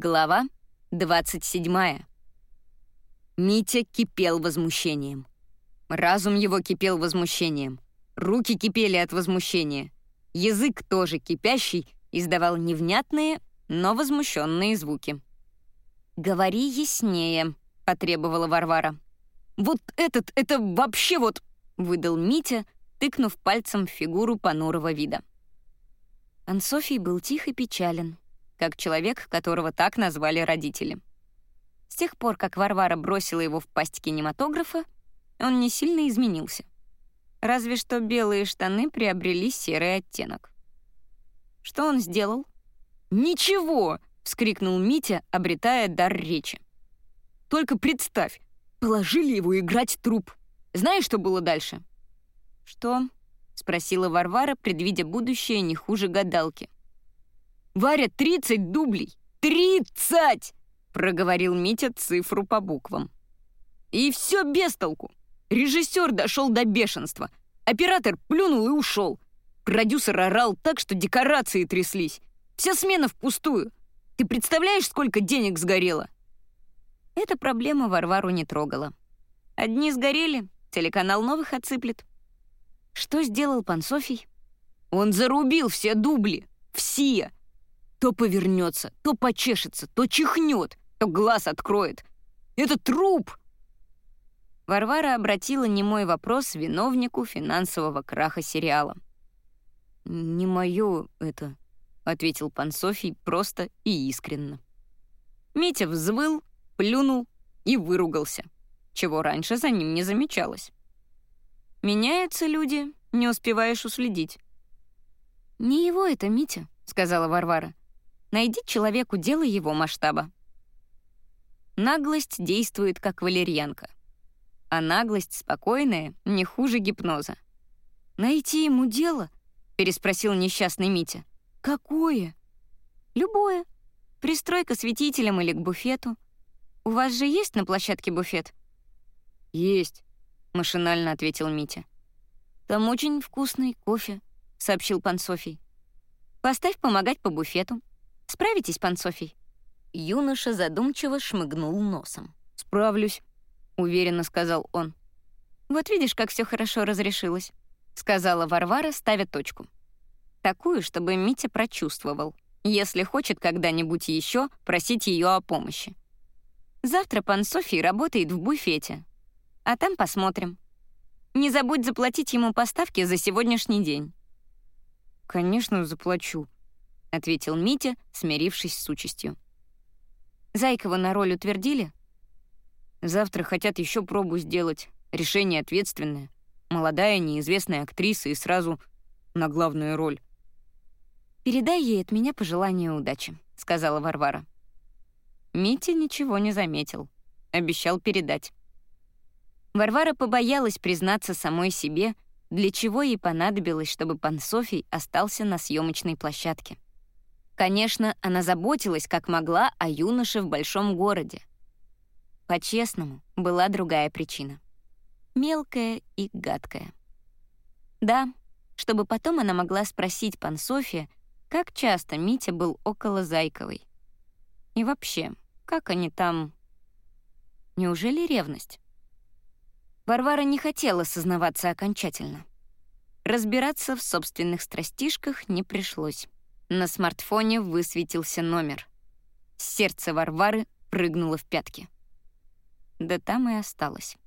Глава 27. Митя кипел возмущением. Разум его кипел возмущением. Руки кипели от возмущения. Язык тоже кипящий издавал невнятные, но возмущенные звуки. «Говори яснее», — потребовала Варвара. «Вот этот, это вообще вот...» — выдал Митя, тыкнув пальцем в фигуру понурого вида. Ансофий был тих и печален, как человек, которого так назвали родители. С тех пор, как Варвара бросила его в пасть кинематографа, он не сильно изменился. Разве что белые штаны приобрели серый оттенок. Что он сделал? «Ничего!» — вскрикнул Митя, обретая дар речи. «Только представь, положили его играть труп. Знаешь, что было дальше?» «Что?» — спросила Варвара, предвидя будущее не хуже гадалки. Варя 30 дублей! 30! проговорил Митя цифру по буквам. И все без толку. Режиссер дошел до бешенства. Оператор плюнул и ушел. Продюсер орал так, что декорации тряслись. Вся смена впустую. Ты представляешь, сколько денег сгорело? Эта проблема Варвару не трогала. Одни сгорели, телеканал новых отсыплет. Что сделал пан Софий? Он зарубил все дубли. Все. То повернется, то почешется, то чихнет, то глаз откроет. Это труп!» Варвара обратила немой вопрос виновнику финансового краха сериала. «Не мое это», — ответил пан Софий просто и искренно. Митя взвыл, плюнул и выругался, чего раньше за ним не замечалось. Меняются люди, не успеваешь уследить. «Не его это, Митя», — сказала Варвара. Найди человеку дело его масштаба. Наглость действует как валерьянка. А наглость спокойная не хуже гипноза. «Найти ему дело?» — переспросил несчастный Митя. «Какое?» «Любое. Пристройка светителем или к буфету. У вас же есть на площадке буфет?» «Есть», — машинально ответил Митя. «Там очень вкусный кофе», — сообщил пан Софий. «Поставь помогать по буфету. Справитесь, пан Софий?» Юноша задумчиво шмыгнул носом. «Справлюсь», — уверенно сказал он. «Вот видишь, как все хорошо разрешилось», — сказала Варвара, ставя точку. Такую, чтобы Митя прочувствовал, если хочет когда-нибудь еще просить ее о помощи. «Завтра пан Софий работает в буфете, а там посмотрим. Не забудь заплатить ему поставки за сегодняшний день». «Конечно, заплачу», — ответил Митя, смирившись с участью. «Зайкова на роль утвердили?» «Завтра хотят еще пробу сделать. Решение ответственное. Молодая, неизвестная актриса и сразу на главную роль». «Передай ей от меня пожелание удачи», — сказала Варвара. Митя ничего не заметил. Обещал передать. Варвара побоялась признаться самой себе, для чего ей понадобилось, чтобы пан Софий остался на съемочной площадке. Конечно, она заботилась как могла о юноше в большом городе. По-честному, была другая причина. Мелкая и гадкая. Да, чтобы потом она могла спросить пан София, как часто Митя был около Зайковой. И вообще, как они там... Неужели ревность? Варвара не хотела сознаваться окончательно. Разбираться в собственных страстишках не пришлось. На смартфоне высветился номер. Сердце Варвары прыгнуло в пятки. Да там и осталось.